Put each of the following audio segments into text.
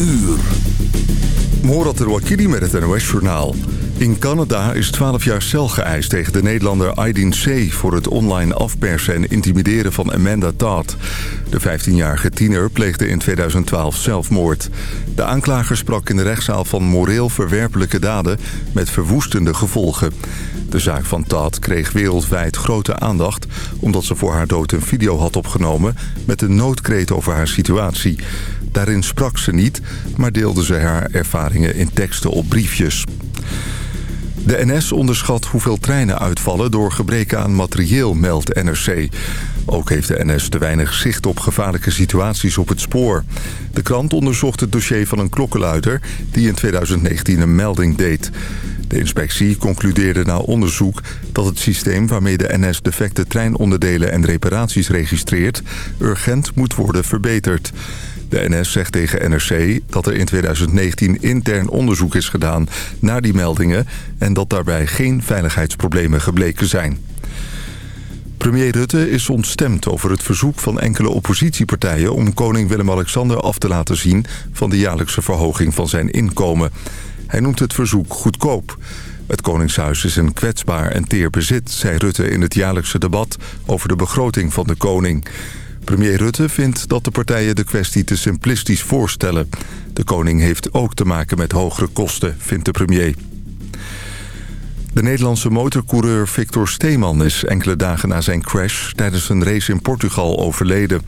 uur. Morat Rouakiri met het NOS-journaal. In Canada is 12 jaar cel geëist tegen de Nederlander Aydin C... voor het online afpersen en intimideren van Amanda Todd. De 15-jarige tiener pleegde in 2012 zelfmoord. De aanklager sprak in de rechtszaal van moreel verwerpelijke daden... met verwoestende gevolgen. De zaak van Todd kreeg wereldwijd grote aandacht... omdat ze voor haar dood een video had opgenomen... met een noodkreet over haar situatie... Daarin sprak ze niet, maar deelde ze haar ervaringen in teksten op briefjes. De NS onderschat hoeveel treinen uitvallen door gebreken aan materieel, meldt NRC. Ook heeft de NS te weinig zicht op gevaarlijke situaties op het spoor. De krant onderzocht het dossier van een klokkenluider die in 2019 een melding deed. De inspectie concludeerde na onderzoek dat het systeem waarmee de NS defecte treinonderdelen en reparaties registreert... urgent moet worden verbeterd. De NS zegt tegen NRC dat er in 2019 intern onderzoek is gedaan naar die meldingen... en dat daarbij geen veiligheidsproblemen gebleken zijn. Premier Rutte is ontstemd over het verzoek van enkele oppositiepartijen... om koning Willem-Alexander af te laten zien van de jaarlijkse verhoging van zijn inkomen. Hij noemt het verzoek goedkoop. Het Koningshuis is een kwetsbaar en teer bezit, zei Rutte in het jaarlijkse debat over de begroting van de koning. Premier Rutte vindt dat de partijen de kwestie te simplistisch voorstellen. De koning heeft ook te maken met hogere kosten, vindt de premier. De Nederlandse motorcoureur Victor Steeman is enkele dagen na zijn crash... tijdens een race in Portugal overleden.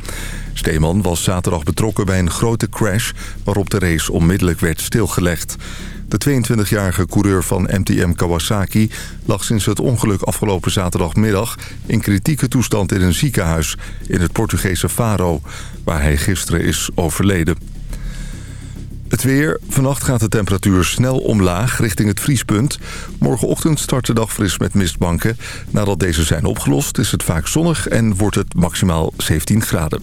Steeman was zaterdag betrokken bij een grote crash... waarop de race onmiddellijk werd stilgelegd. De 22-jarige coureur van MTM Kawasaki lag sinds het ongeluk afgelopen zaterdagmiddag... in kritieke toestand in een ziekenhuis in het Portugese Faro... waar hij gisteren is overleden. Het weer. Vannacht gaat de temperatuur snel omlaag richting het vriespunt. Morgenochtend start de dag fris met mistbanken. Nadat deze zijn opgelost is het vaak zonnig en wordt het maximaal 17 graden.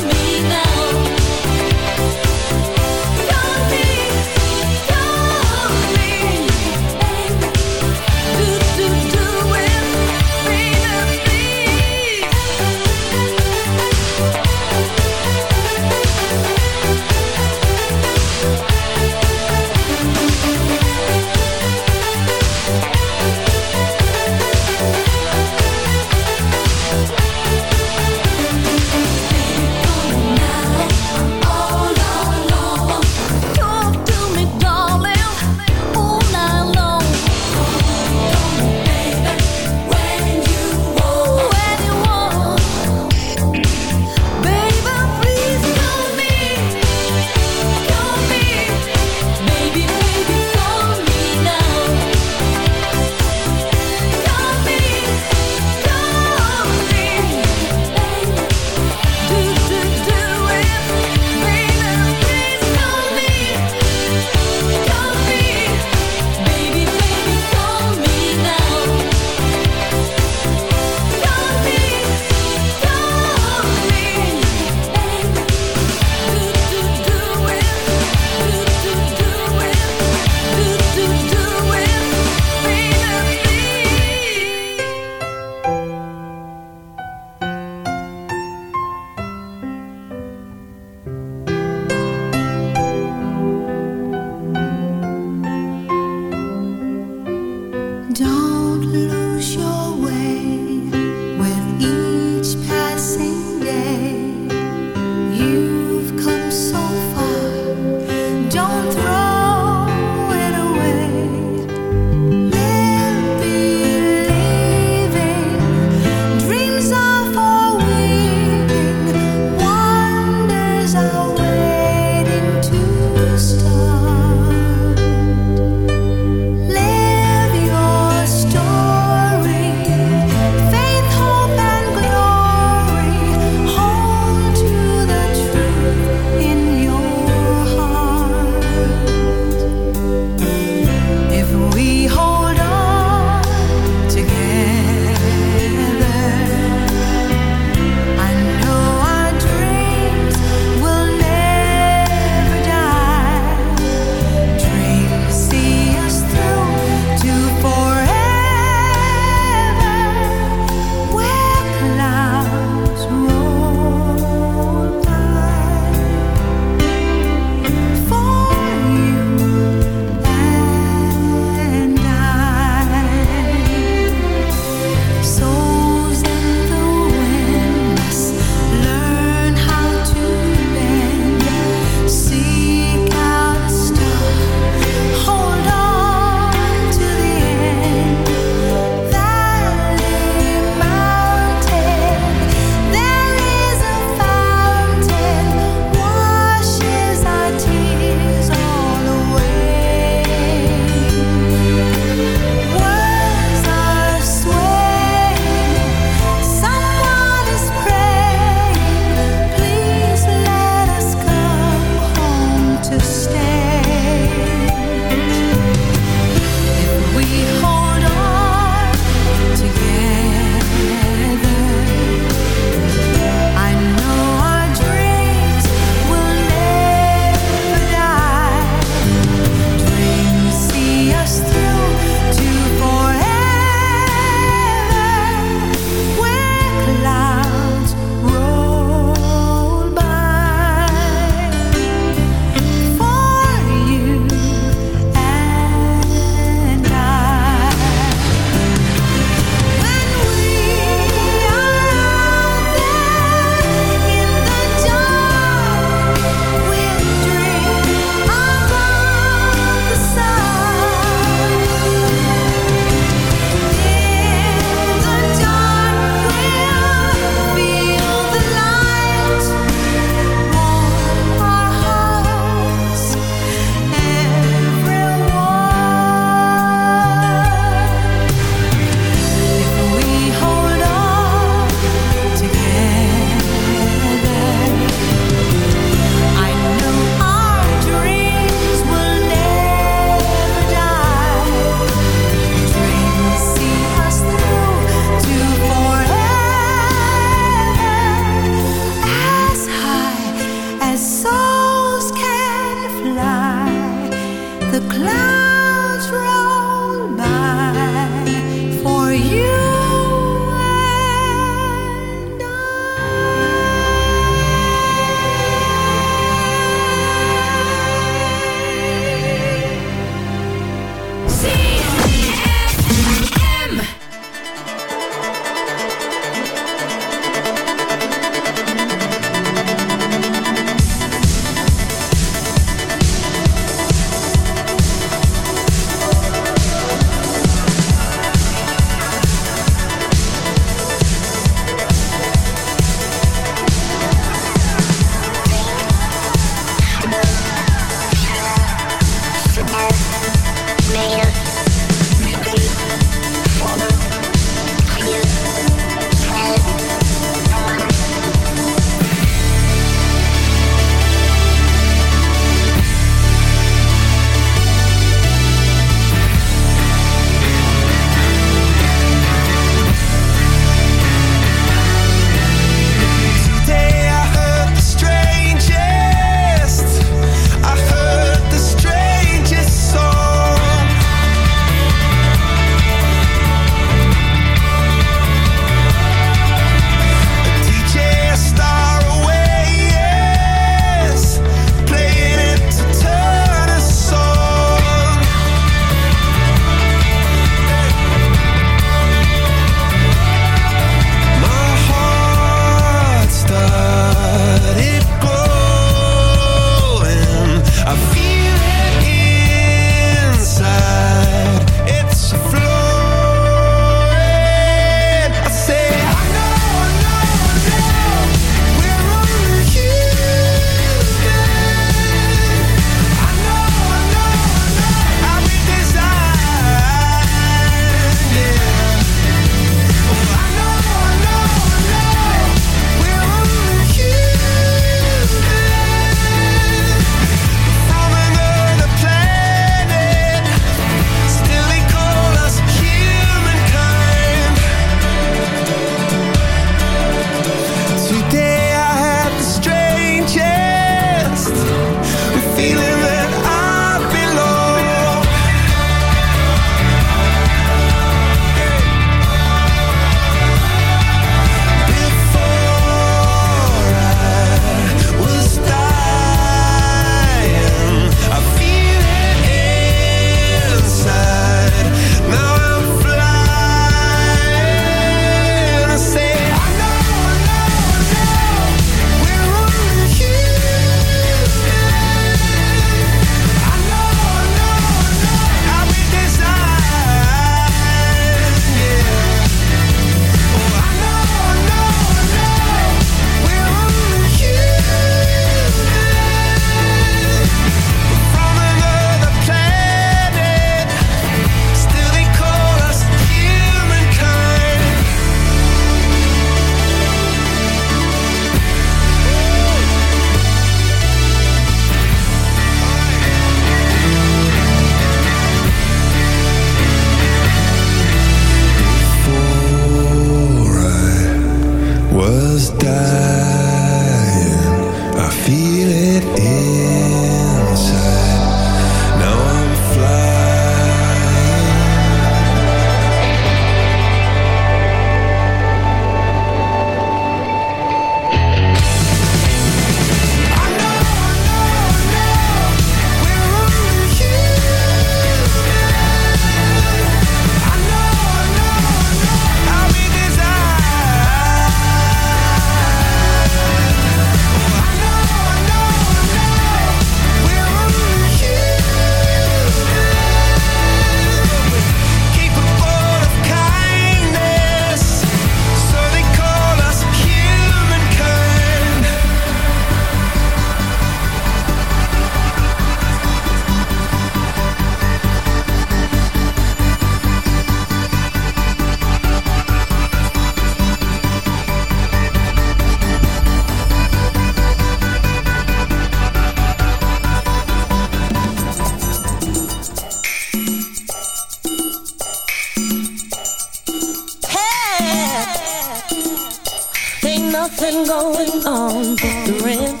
going on for the rent.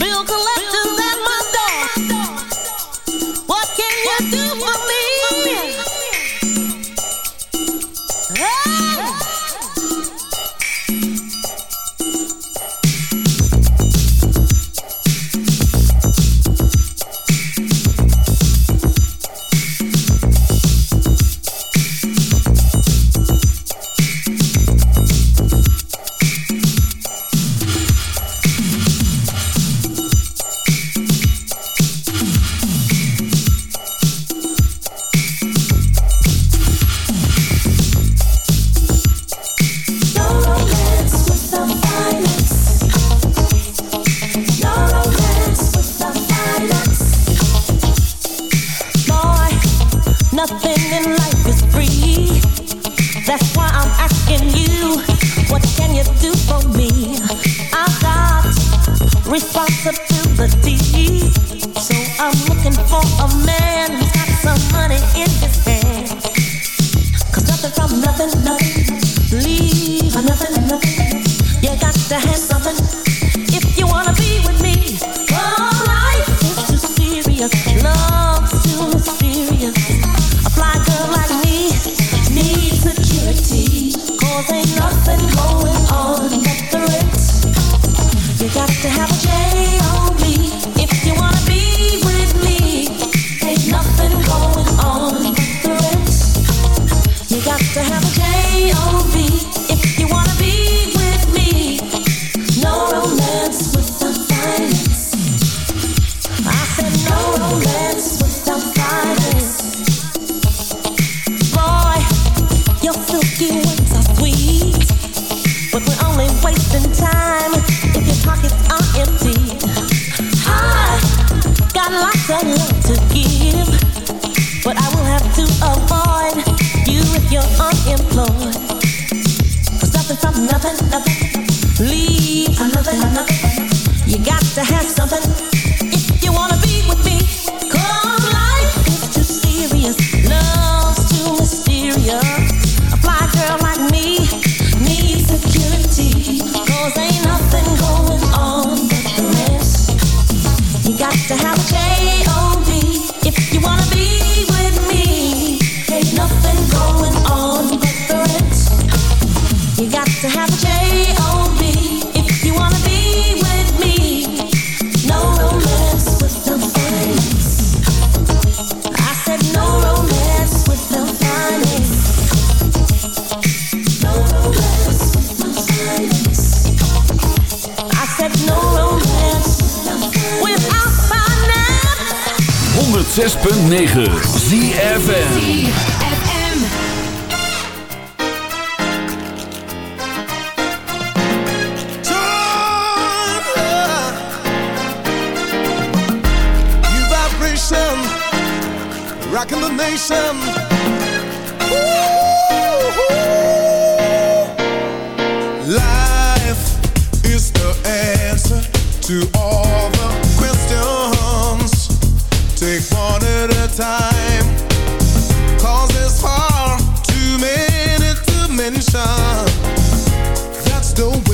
Bill collectors at my door. What can you do?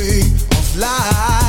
way of life.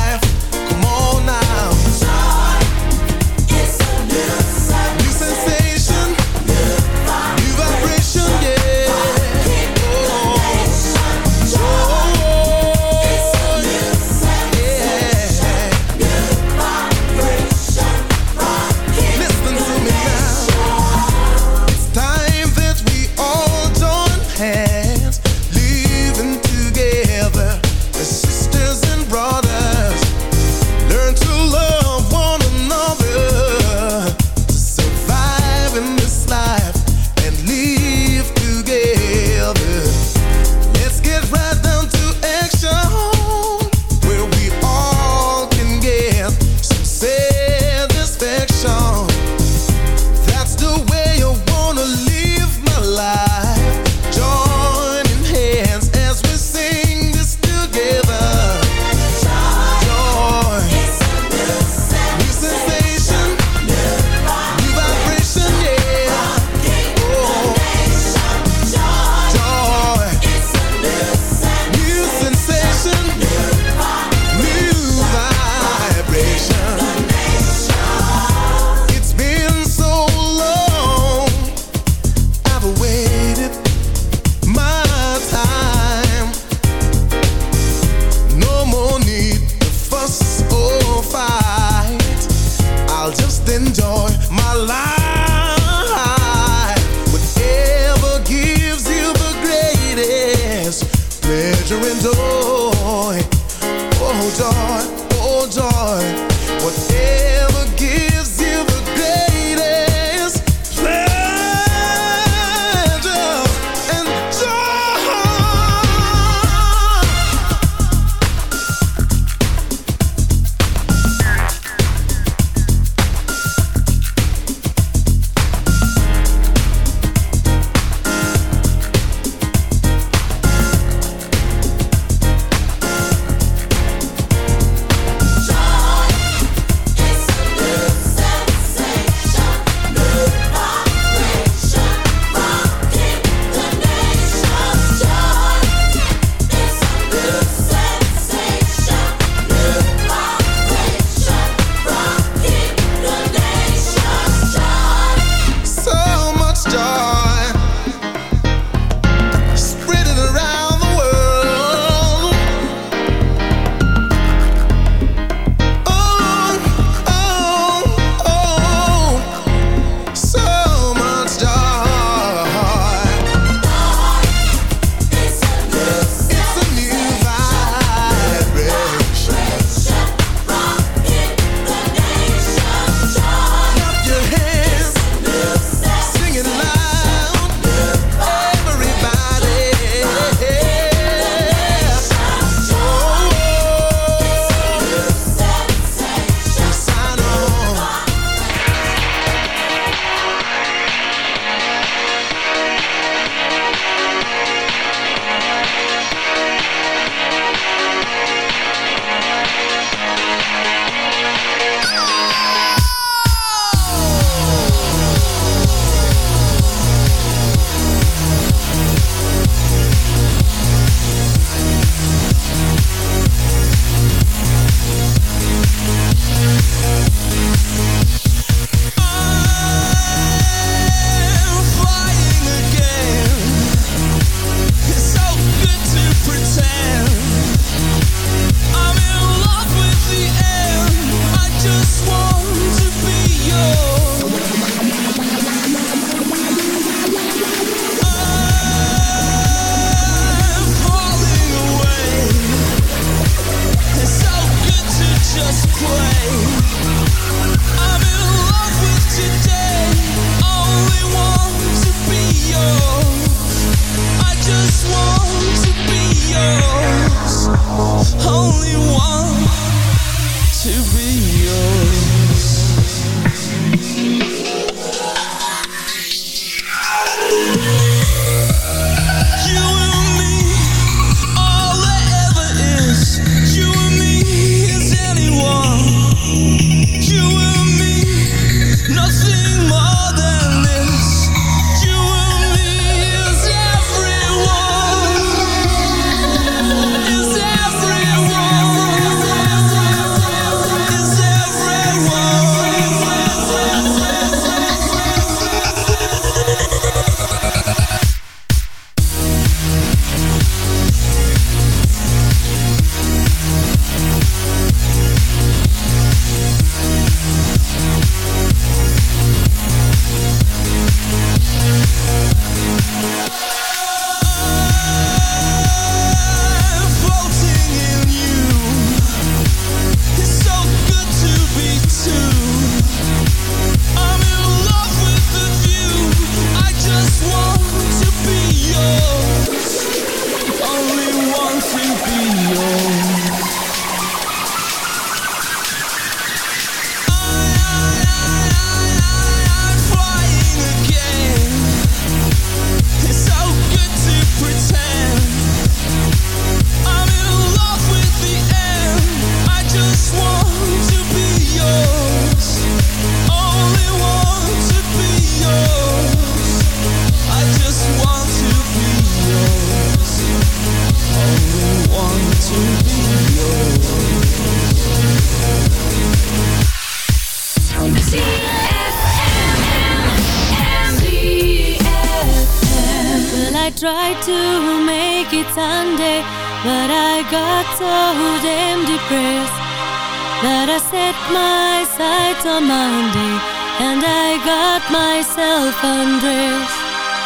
undress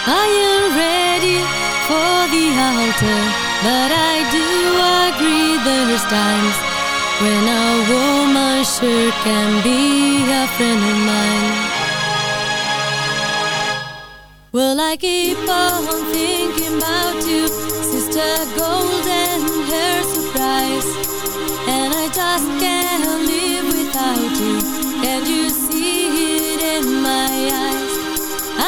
I am ready for the altar But I do agree there's times When a woman sure can be a friend of mine. Will I keep on thinking about you Sister golden hair surprise. And I just can't live without you. Can you see it in my eyes?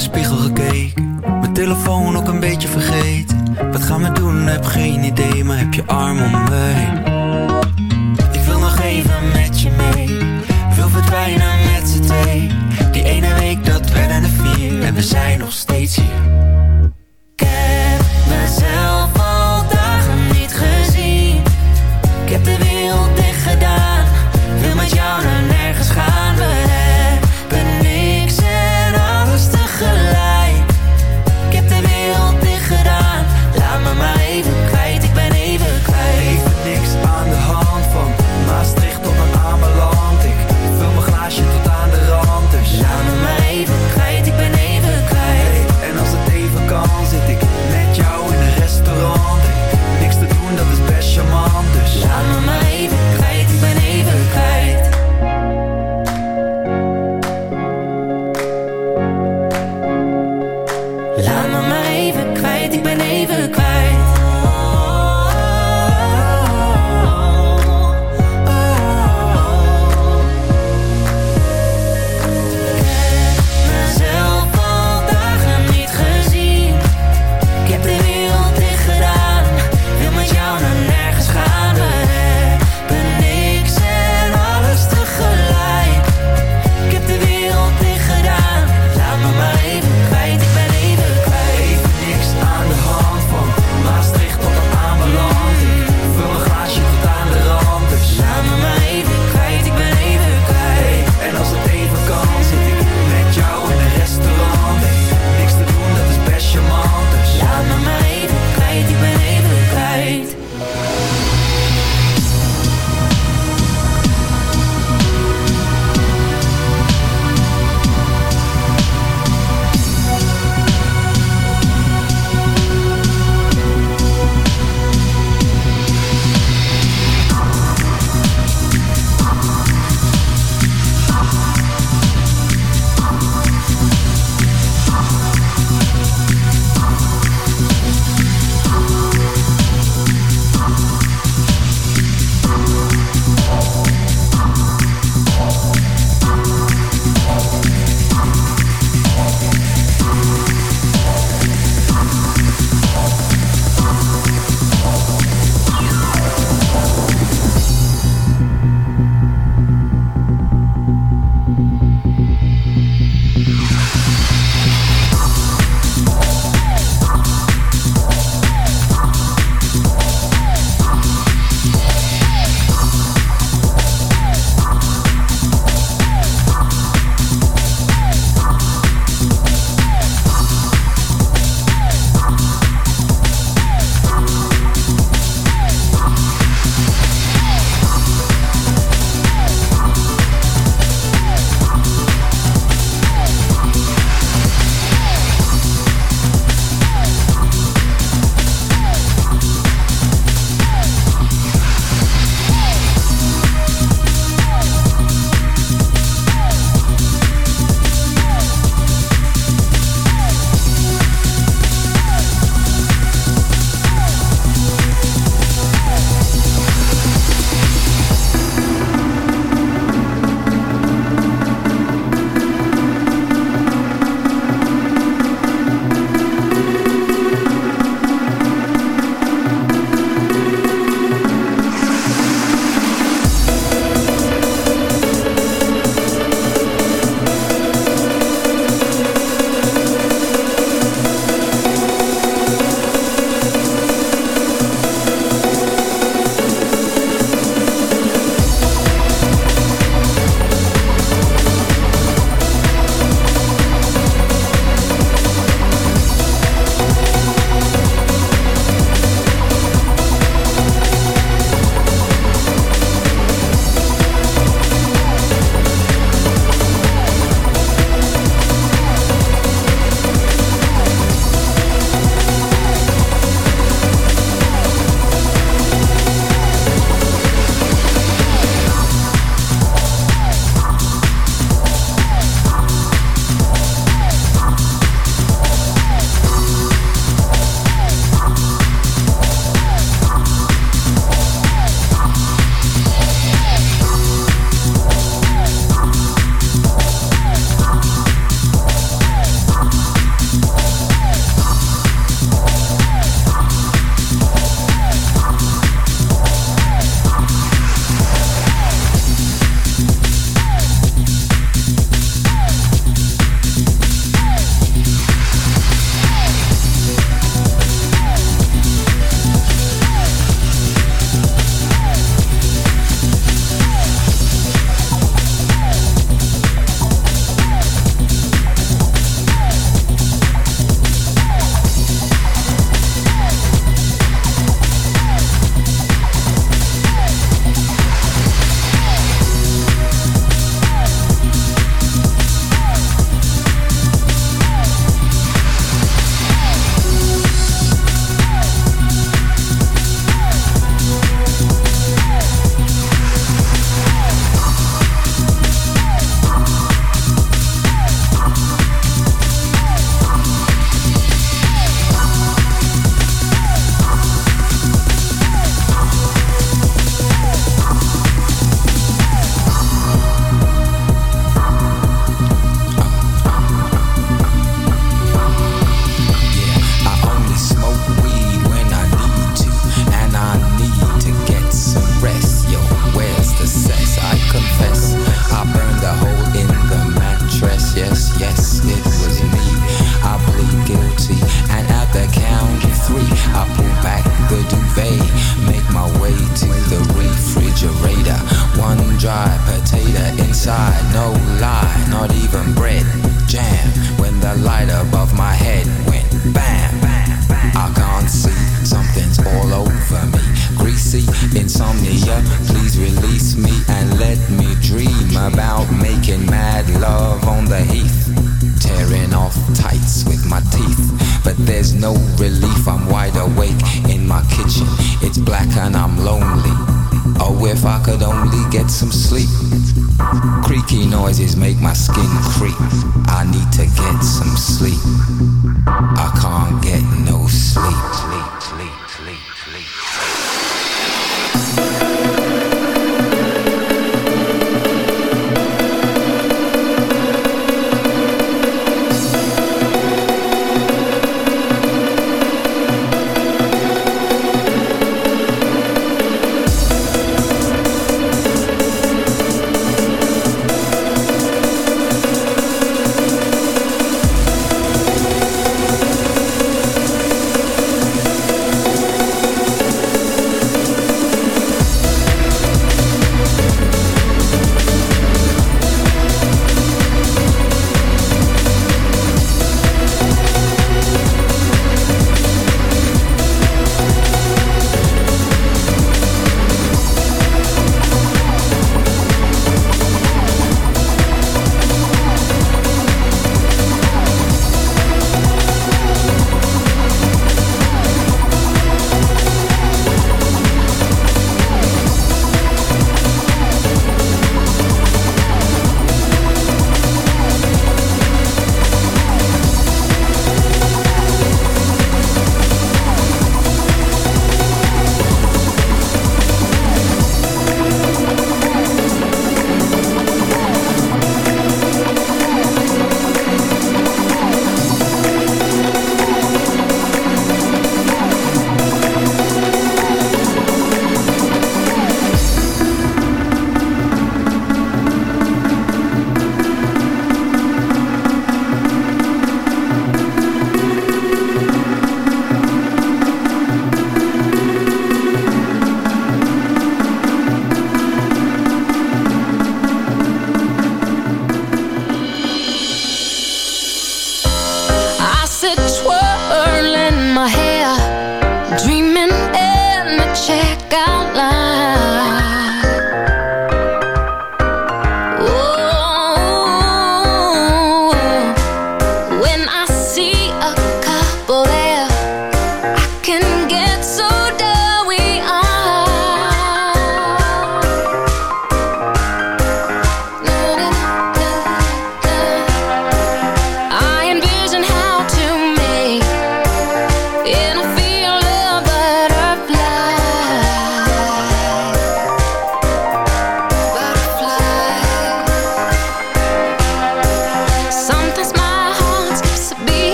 spiegel gekeken. Mijn telefoon ook een beetje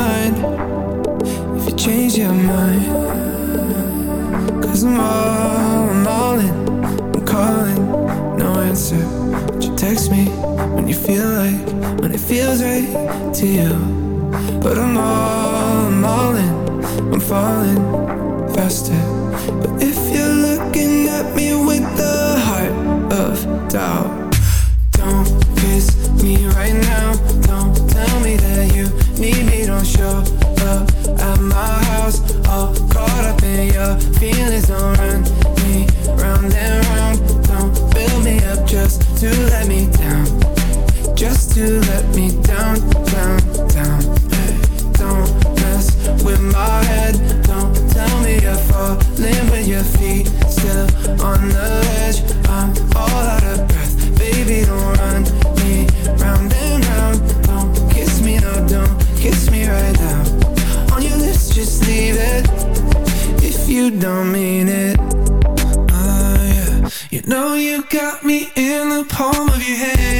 mind if you change your mind. Cause I'm all, I'm all in. I'm calling, no answer. But you text me when you feel like, when it feels right to you. But I'm all, I'm all in. I'm falling faster. But if you're looking at me with the heart of doubt, don't kiss me right now. Don't tell me that you need me don't show up at my house. All caught up in your feelings Don't run me round and round. Don't fill me up just to let me down. Just to let me down, down, down. Hey, Don't mess with my head. Don't tell me you're falling with your feet Still on the edge. you don't mean it ah, yeah. You know you got me in the palm of your hand